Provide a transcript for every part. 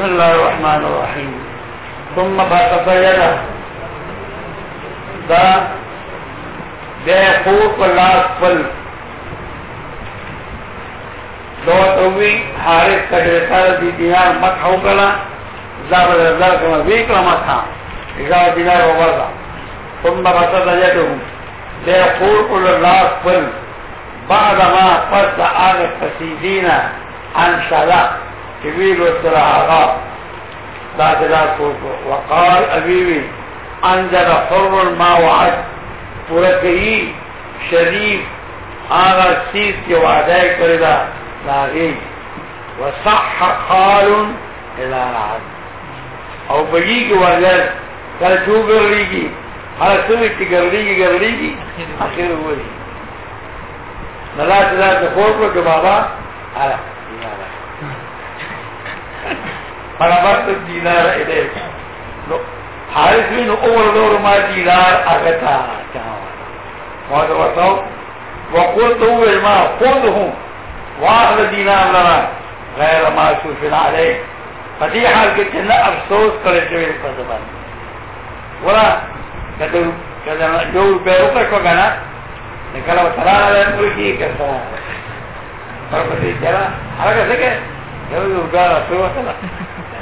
بسم الله الرحمن الرحيم ثم فتبین دا بیا قوت الله توي دوتوی حارث کډرتار دی دینار مخاو کلا زابر زابر کما ویکلا مخا اذا دینار وبردا ثم بسد یدهم بیا قوت الله خپل بعد ما فرد آغ فسیدینا عن شلاق كبير وطلع عقاب بعد ذلك وقال أبيبي أنزل حر ما وعد فرقه شريف هذا السيد كوعده كرد لاغين وصح قال إلى العد او بجيك وغير قال شو بغريكي هل سمت تغريكي غريكي أخير هو دي نلات ذات خورك بابا الى الله فنبرت الدينار إليك حارس بن أول دور ما دينار أغتا ماذا وصل وقلت هو ما خذهم واخذ دينار لنا غير ما سوفنا عليه فدي حال قلت نه افسوس کړی شوی فضبان ولا كدو کله کله یو روپیا وکړو کنه نکاله وتراله پوری کې کړه پر حركة چلا یو یو ګار څه وکړه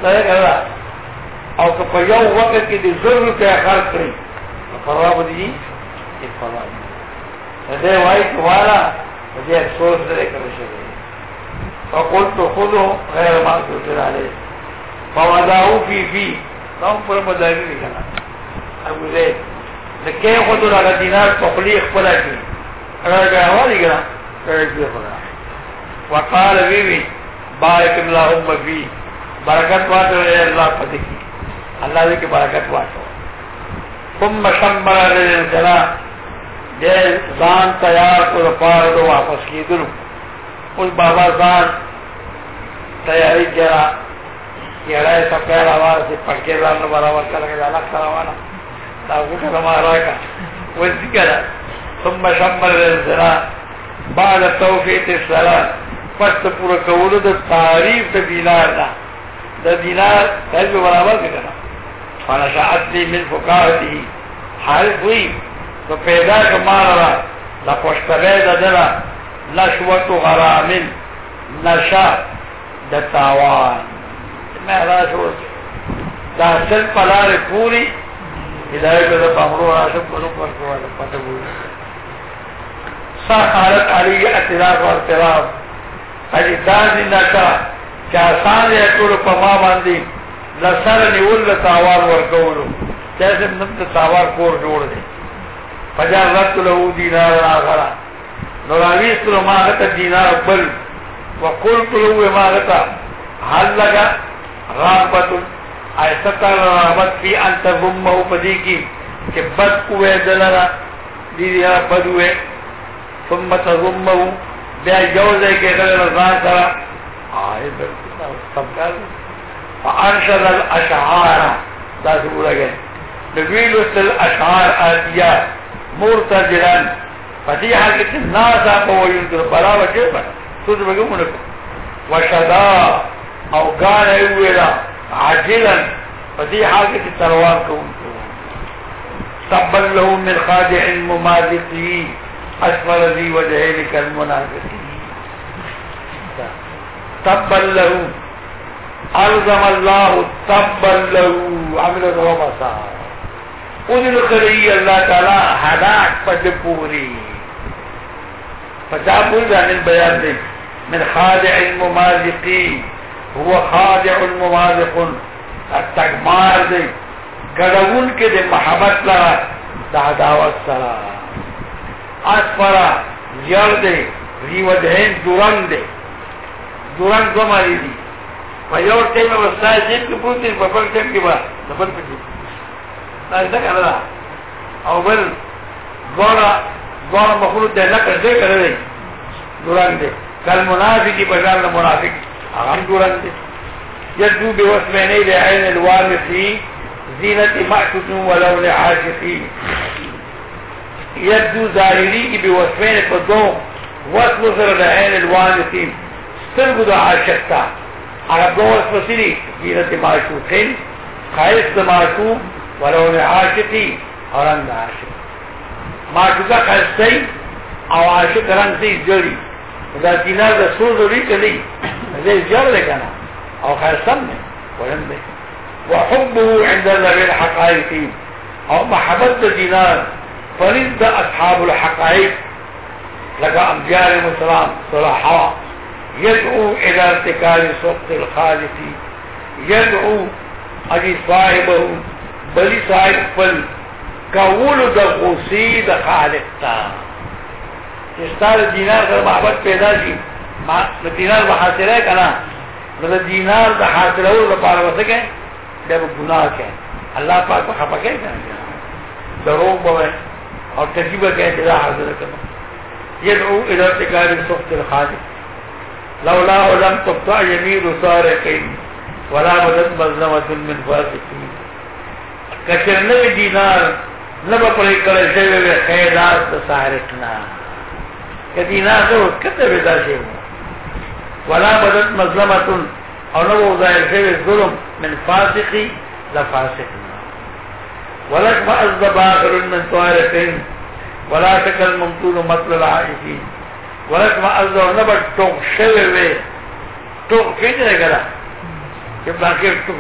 دا یې او که په یو وخت کې دې زر روپیا خرج کړی پروا به دي چې پروا نه دې وای کواړه دې افسوس دې کړی شي فقلت خذو غیر ما قدر عليه فوضعوا في في قوم پر مداري کنا ابو زيد دکه خود را دینار پخلی خپل کی راځه وایي کنا راځي خدا وقال بيبي بارک اللہ مفی برکت واٹ اللہ فتح کی اللہ جی کی برکت واٹو تم مشم بڑا جے زان تیار کو رپار دو واپس کی دن اس بابا زان تیاری کیا رہا کہ اڑائے سب کہہ رہا وہاں سے پڑکے زان نے برابر کر رہا جانا کھا رہا وہاں تا اٹھا رہا مارا رہا کا وہ اس کی کہہ رہا تم مشم بڑا رہے زرا بعد توفیت اس زرا پس پورا کولو د تعریف د دینار دا د دینار دایو برابر کړه فانا شاعت لی من فقاهتی حالف وی تو پیدا کمارا را لپشتغی دا دلا نشوت غرامن نشا د تاوان مهراج ورس دا سل پلار پوری ہدایت دا پامرو راشم کنو پر کوالا پتہ بولی سا حالت علی اعتراف و اعتراف اجی دازی نکا چا آسان دی اکولو پا ما باندی لسر نیول لتاوار ورکولو چیسے منت لتاوار کور جوڑ دی فجار رد لہو دینار آخرا نراویست لہو ما غتا دینار بل وقلت لہو ما غتا حل لگا رابط ایستا رابط فی انتا غمہو پدی کی کہ بد کوئے دلرا دیدی را بد ہوئے ثم تغمہو بیا جوزه کې غل رضا سره عائد سبقل فارشد الاشعار دا څه ولګي نویل الاشعار اتیا مرتجلن فدی حال کې نازا په ویل تر بلا سوز بګو مونږ وشدا او غان ایولا عاجلا فدی حال کې تروان کوم سبل له من خادع الممالقين أسفل ذي وجهينك المنافقين تبا له ألزم الله تبا له عمل روما صار ادلقلی الله تعالى حلاک فجبوري پوری پچا البيان دي. من خادع الممازقي هو خادع الممازق تکمار دي گڑون کے محبت لها دا دعوت اسپرا زیر دے ذی وجہین دورن دے دورن دو مالی دی پا یور ٹیم او استای جیب کی پوتی پا پل ٹیم کی با دبل پکی نازدہ کنا دا او بل دوارا دوارا مخلوط دے لکر دے کنا دے دورن دے کل منافقی بجان منافق اغم دورن دے یدو بی وسمینی لعین الوارفی زینت محکتن ولون عاشقین یبدو ظاهری کی بی وصفین پا دو وصف سر دا عین الوانتیم سترگو دا عاشقتا اگر دو وصف سری زینت معشوقین خیست معشوق ولون عاشقی اور رنگ عاشق معشوقہ خیستی او عاشق رنگ سی جڑی دا تینار دا سو ضروری کلی زی جڑ لکنا او خیستم نے ورن دے وحبه عند ذوي الحقائق او محبت دینار فلن دا أصحاب الحقائق لگا انبیاء عليهم السلام صلحاء يدعو إلى ارتكاب سقط الخالق يدعو أجي صاحبه بلی صاحب فل کولو دا غوسی دا خالق تا دینار در محبت پیدا جی ما د دینار به حاصله کنا د دینار دا حاصل ہو دا لپاره وسکه دا ګناه کے اللہ پاک په خپکه کوي دروغ بوئے اور تجربہ کا اعتراض حاضر کرنا يدعو الى ارتكاب السخط الخالق لولا لم تقطع يمين سارقين ولا بدت مظلمة من فاسقين کچر نوی دینار نبا پڑی کرے شوی وی خیدار دا سارقنا که دینار دو کتا بیدا شیو ولا بدت مظلمة او نبو ظاہر شوی ظلم من فاسقی لفاسقنا ولا اشمأز باخر من طائرتين ولا شکل ممتول مطل العائفين ولا اشمأز ونبت توق شوه وے ٹوک کیوں نہیں کرا کہ باخر ٹوک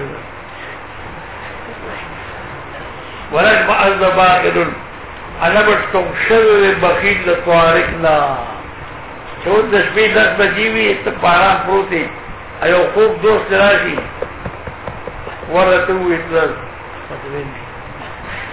ولا اشمأز باخر ونبت توق شوه وے بخیل لطوارکنا چون د شپې لس بجې وي ته أيوة خوب دوست راشي ورته وې تل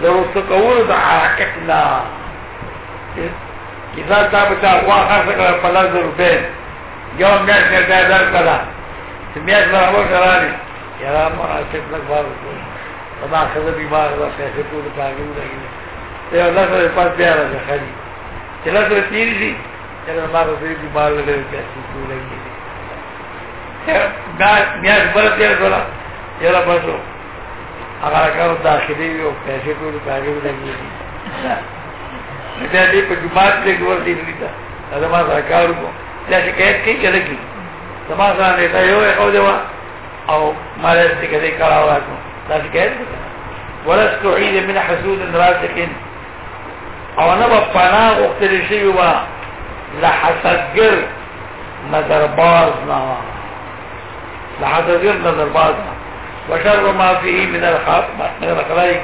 لو تقول د حرکتنا اذا دا بچا غوا خرڅ کړه په لږ روپې یو میاشت نه دا درکړه چې میاشت نه وکړه یارا مناسب لږ بار وکړه ما خزه بیمار ده پیسې ټول کاږي نه یو لږه په بیا راځي خالي چې لږه تیری دي چې ما به بیمار لږه پیسې ټول کاږي دا میاشت بل تیر کړه یارا پاتو هغه کار داخلي وي او پیسې ټول پاګې لګي دا دې په جماعت کې ور دي لیدا دا ما سره کار وو دا شکایت کې چې لګي سما سره دا یو یو دیوا او مالې څخه دې کار راوړو دا شکایت ورست عيد من حسود راسخ او انا په پناه وختل شي وا لحسدګر نظر باز نه لحسدګر نظر باز نه وشر ما فيه من الخلائق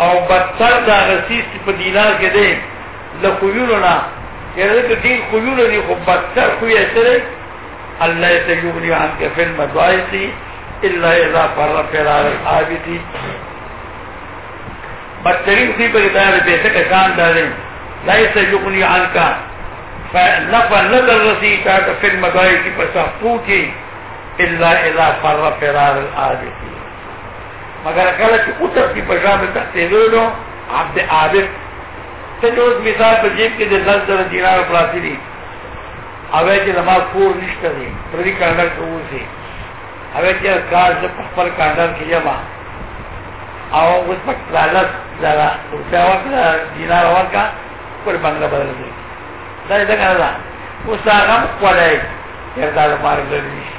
او بدتر دا غسیس په دینار کې دی لخویونو نا یعنی که دین خویونو دی خو بدتر خوی اثره اللہ تیونی عنک فی المدوائسی اللہ اذا فرر فرار الحابتی بدترین خوی پر اتار بیتک اکان دارے لا یتیونی عنک فنفر نظر رسی تاک فی المدوائسی پس احفو کی الا اذا فر فرار العابد مگر کله چې اوتر کی په ځان ته تیرولو عبد عابد ته نو مثال په جیب کې د لزر دینار پراتی دي اوی چې زما کور نشته دي پر دې کاندر کې وځي اوی چې کار د خپل کاندر کې یما او اوس په لالت زرا روپیا ورکړه دینار ورکړه پر بنگله بدل کړه دا دې څنګه ده اوس هغه کولای یې دا لپاره لري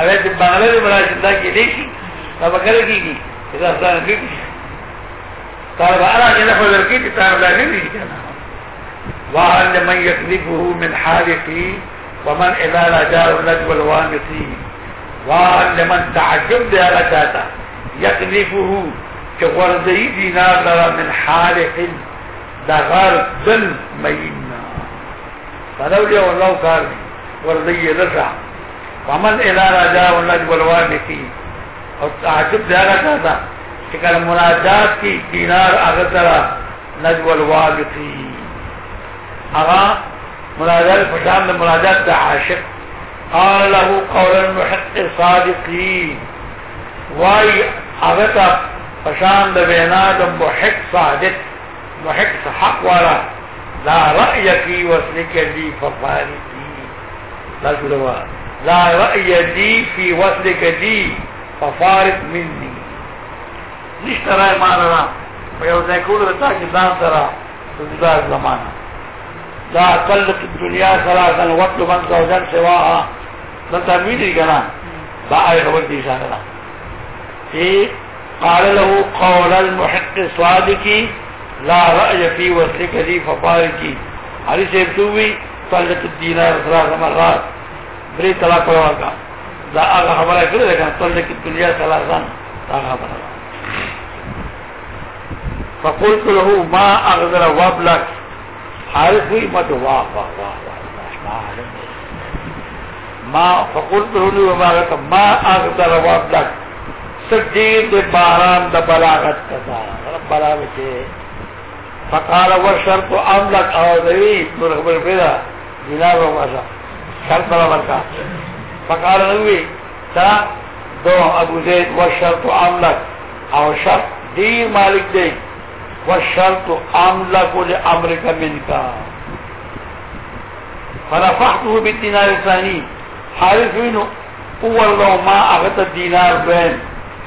اوی چې بنگله دې بڑا زندہ کې دې شي دا بکره کیږي دا ځان دې کار بارا جنہ فضل کی کتاب لا نہیں دی جانا وَهَلْ مَنْ يَكْذِبُهُ مِنْ حَالِقِي وَمَنْ إِذَا لَجَارُ نَجْوَ الْوَانِقِي وَهَلْ من تَعَجُّبْ دِيَا لَجَاتَ يَكْذِبُهُ كغرزي دينار لرا من حالق دغار ظلم مينا فلو جاو الله كارني غرزي لرا ومن الى رجاء النجم الوالفي او تعجب دارا کہتا کہ مناجات کی دینار اغترا نجم الوالفی اغا مناجات فشان مناجات دا عاشق قال له قولا محق صادقين وای هغه ته دا د محق صادق محق صحق ورا لا رأيكي في وصلك لي فضالتي لا جلوات لا رأي دي في وصلك دي ففارق مني نشت رأي معنى را په یو رتاك الزان سرا چې زمانا لا تلق زمانہ دا قلت الدنيا ثلاثا وطلب من زوجا سواها دلته دي كنا با آیه خبر دي اشاره چې قال له قول المحق الصادق لا رأي في وصلك لي ففارقي علي سيبتوي تلق الدينار ثلاث مرات درې طلاق ورکا دا هغه خبره کړې ده چې ټول کې دنیا ثلاثان دا خبره فقلت له ما اغذر وابلك حارث وی ما تو واه واه ما فقلت له ما ما اغذر وابلك سجید باران دا بلاغت کذا رب بلاغت فقال ورشرت املك او آه، ذوي نور خبر پیدا جناب واسه شرط بابا کا فقال نوی سلا دو ابو زید و شرط عملک او شرط دیر مالک دی و شرط عملک لی امرکا منکا فنفحته بالدینار ثانی حارفینو اول لو ما اغتا دینار بین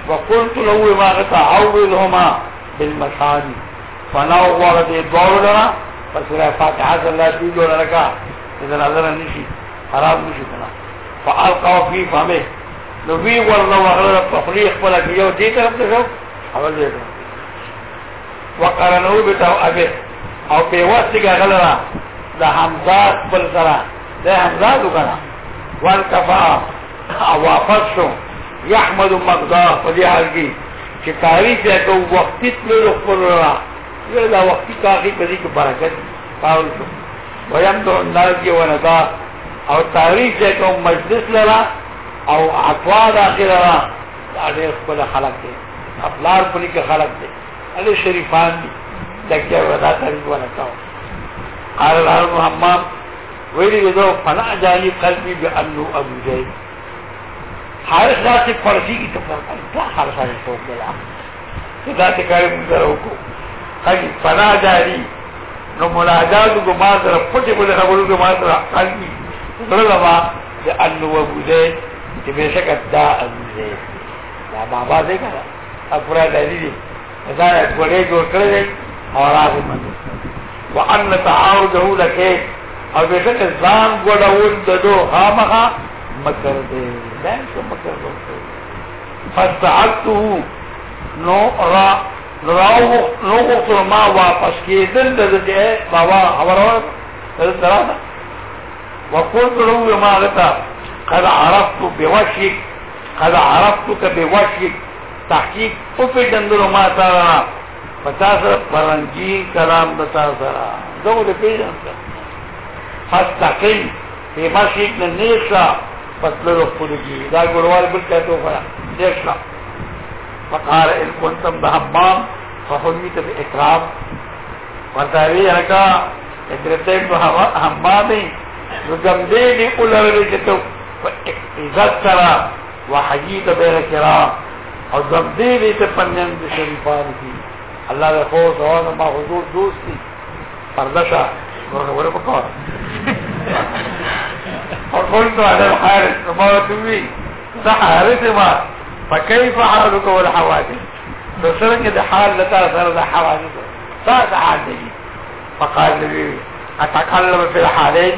وقلت لو ما اغتا عوضهما بالمسانی فنوغ ورد دورنا فسرح فاتحة اللہ تیجو لنکا اذا نظرن نشید حرام نشي کنه فالقوا فی فمه نو وی ورنه وغره په خلی خپل کې یو دې طرف ته شو اول دې وقرنو بتاو ابه او په واسطه غلرا د حمزه بل سره د حمزه وکړه والکفا او واپس شو يحمد مقدار په دې حال کې چې تاریخ یې کو وخت تلو خپل را دا وخت کاږي په دې کې برکت پاول شو ويمدو الناس ونذا او تاریخ دې کوم مجلس لرا او اقوال اخر را دې خپل خلق دې خپلار پلي کې خلق دې علي شریفان دې دکې ودا تاریخ ورکاو قال الله محمد ویلی دو فنا جانی قلبی بی انو ابو جائی حارس ذات فرضی کی تفر کیا حارس آنے سوک دلا تو ذات کاری مندر ہوکو قلی فنا جانی نو ملاجات گو مادر پچے بلے خبرو گو مادر قلبی ترلما چه انو وبوزه چه بیشکت دا انوزه دا بابا دی کارا اپرای دادی دی ازا اکوڑی جور کرده اور آخی مند و ان تعاو جهو لکه او بیشکت زان گوڑاون ددو خامخا مکر دی دینسو مکر دو فستحقتو نو را نو را نو را ما واپس که دن دده بابا حوارا دده درانا وقلت له ما غتا قد عرفت بوشك قد عرفتك بوشك تحقیق او پیجندلو ما تارا پتا سر پرنجی کلام دتا سرا دو دے پیجندل فستقل فی مشک ننیشا پتلو خلقی دا گروال بلکہ تو خرا دیشا فقار ان کنتم بحمام فحمیت بإکرام ورطاوی حکا اترتیب حمامی نو جمدې دی اولره کې ته عزت سره وحجید به کرام او جمدې دی ته پنځم د شریفان کی الله له خو زوان ما حضور دوستي پردشا ورغه ور په کار او قلت على الحارس ما توي حارس ما فكيف حالك والحوادث فسرك ده حال لتا سر دا حوادث سا ساعة حال دي فقال لي اتكلم في الحالين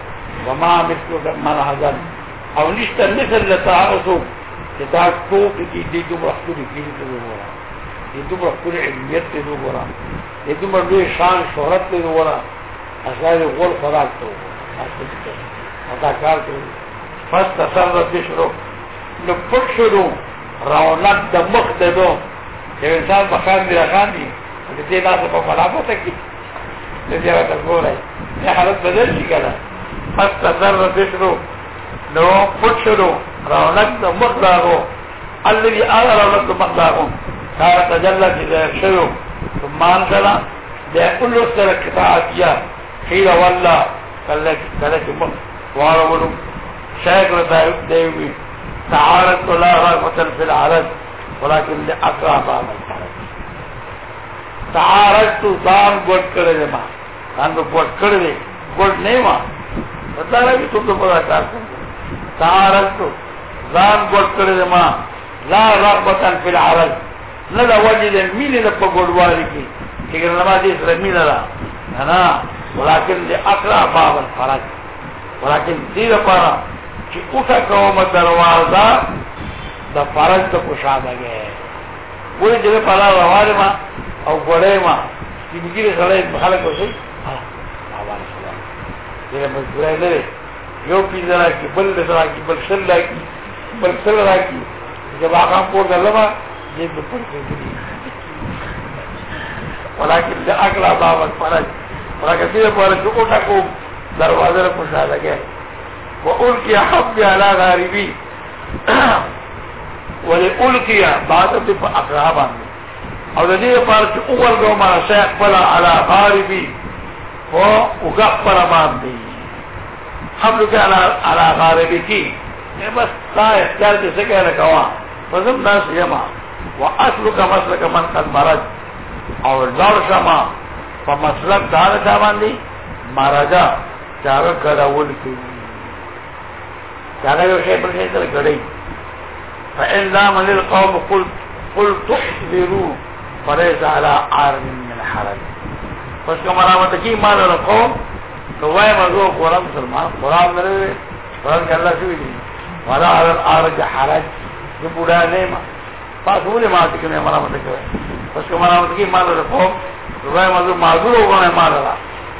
وما مثل من حزن او نشته مثل لتعاوسو چې دا ټوک دي دې دومره ښکلي کیږي ته وګوره دې دومره ښکلي علمیت ته وګوره دې دومره لوی شان شهرت ته وګوره اصلي غول خوراک ته وګوره دا کار کوي فست تصرف بشرو نو پټ شروع رونق د مخ ته دو چې انسان په خان دی راغان دي دې لاس په ملافه ته کې دې راته ګورای دا حالت بدل شي کنه الذي آل تجلل ثم كل سر والله فلك مخ وارولو شاكر دائب لا في العرض ولكن الحرج دان کرده ما دان مسلو کرده اللہ کر بدلا لگی تو تو بڑا کار کرتے تعارض ځان ګور کړی ما لا رغبتا فی العرض نه دا وجه دې مینه د په ګوروالي کې چې نما دې سره مینه را نه ولکن دې اقرا باب الفرج ولکن دې لپاره چې اوټه کوم دروازه د فرج ته کوشادهږي وې دې لپاره روانه ما او ګړې ما چې موږ یې خلک خلک وشي ها دینا مذکورہ ہے نرے یو پیزا راکی بل دسا راکی بل سل راکی بل سل راکی جب آقا پور دا لما یہ بل پڑھتے دیئے ولیکن دا اکلا باوت پرج ولیکن دیر پارا جو اٹھا کو دروازہ رکھو شاہ لگے و اول کیا حب بی علا غاربی ولی اول کیا بات اپنی پا اقرابان میں اور دیر پارا جو اول گو مارا شیخ بلا علا غاربی وقفر باندې حمل کالا على على غاربتي إيه بس تا اختیار دې څه کوي کوا فزم ناس یما واصلک مسلک من قد مرج او ځور شما په مسلک دار چا باندې مرجا چار کړهول کی چاغه یو شی پر شی سره کړی فإن لام للقوم قلت قلت احذروا فليس على عار من الحرج اس کو مرامت کی مال رکھو تو وہ مزو قرآن مسلمان قرآن میرے قرآن کے اللہ سے بھی نہیں والا حضر آرج حرج جو بوڑھا نہیں پاس بولے ماں سے کنے مرامت کرے اس کو مرامت کی مال رکھو تو وہ مزو معذور ہو میں مال رہا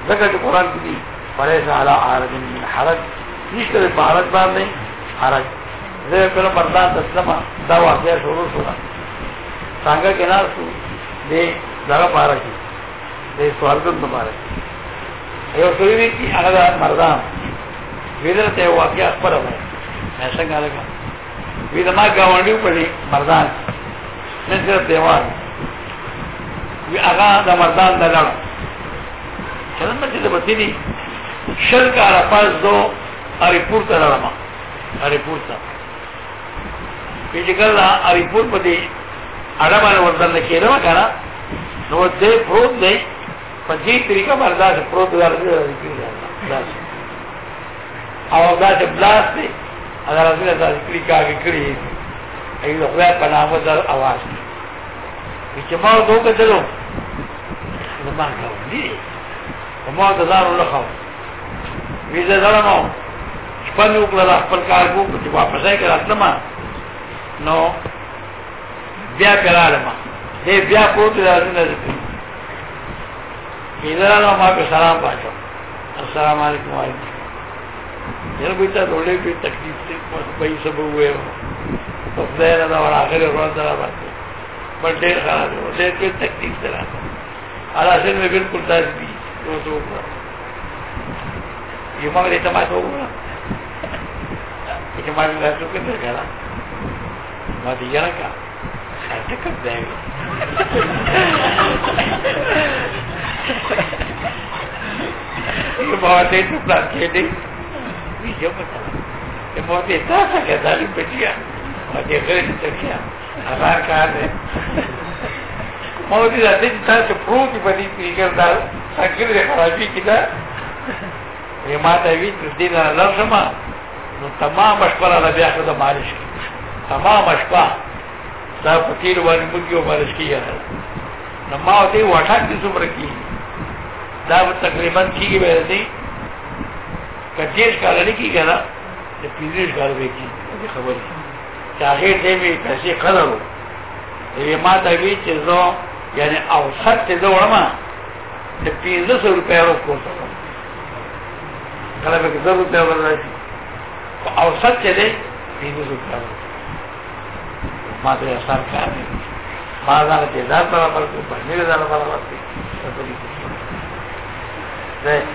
ذکر جو قرآن کی دی فریس علا آرج من حرج اس طرح بھارت بار نہیں حرج زیر پر بردان تسلمہ دا واقعہ شروع سورا سانگا کے نار سو دے ذرا بارہ کی د سوالګر مبارک یو سړي وی چې هغه مردان ویل ته واقعیا خبره وای مې څنګه لګا وی دا ما گاونډي په دې مردان نن سره دیوال وی هغه د مردان نه لړ چلن مې دې بتې دي شل کار پاس دو اریپور ته لړم اریپور ته پیچکل اریپور په دې اړه باندې ورته کېره وکړه نو دې پروت دی په دې طریقه باندې دا پروت دا او دا چې بلاس دی اگر ازله دا کلی کاږي کړی ای دا خدای په نامه در आवाज چې ما دوه کتلو نو ما غوړي ما دا زارو نه خو وی زه درنو خپل وکړه خپل کار کو چې واپس یې کړم نو بیا کړه ما دې بیا پروت دا نه کیدرا نو ما په سلام پاتو السلام علیکم وایي یو بیت ډولې په تکلیف څه په یي سبب وې او زه نه دا ور اخر ورځ دا باندې بل ډېر خراب وو زه په تکلیف سره حالا سن مې بالکل تاس دي نو زه وګورم یو ما دې ته ما ته وګورم ما دې راځو کې څه کړه ما دې io mi aveva detto Blanchetti qui io mi e mi ha detto ah che da lì per via ma che vedi perché a marcare ma ho detto adesso tanto pronti per di figure da sangue di farabi che da e ma da vit دې نه لازمه نو تمام شپه را بیا خو د مالش تمام شپه دا فقیر باندې موږ یو مالش کیه نو ما دې واټک دې څومره کیه دا تقریبا کیږي به دې کچیر کال نه کیږي نه د پیریش کال به کیږي خبر چاغه دې می پیسې قرارو یې ما ته وی چې زه یعنی اوسط ته زه ورما د 1500 روپیا ورکړم کله به زه روپیا ورکړم او اوسط چې دې 1500 روپیا ما ته اثر کار نه ما دا چې دا په خپل کو په نه دا په خپل 对。